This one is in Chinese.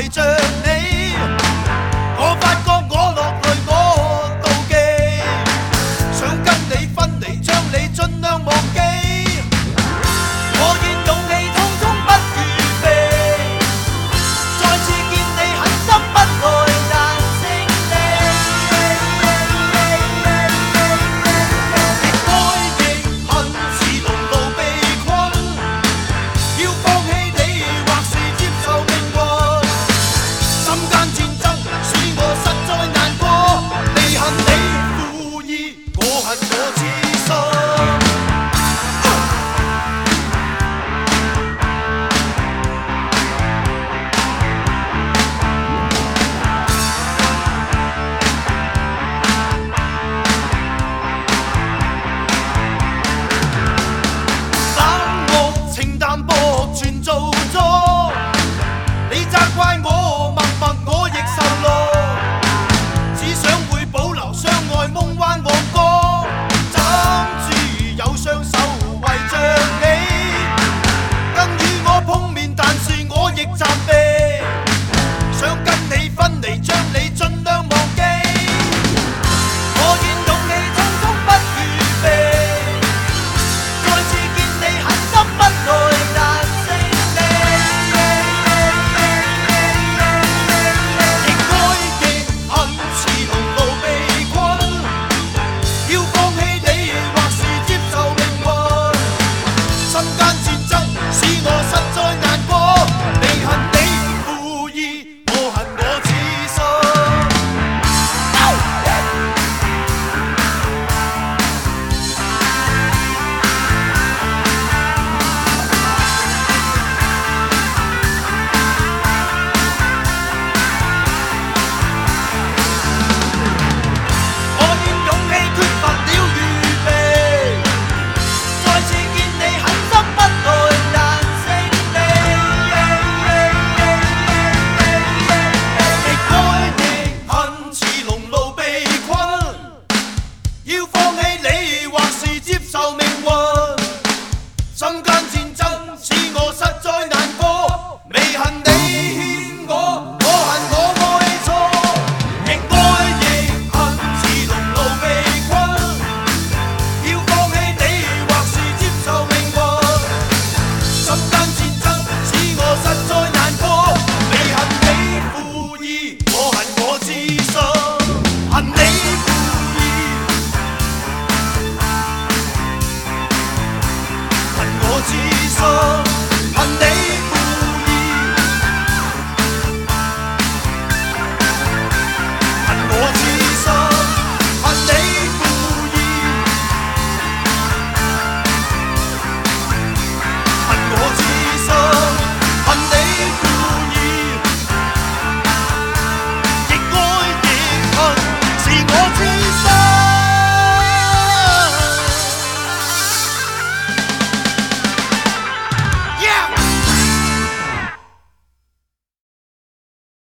陪着你。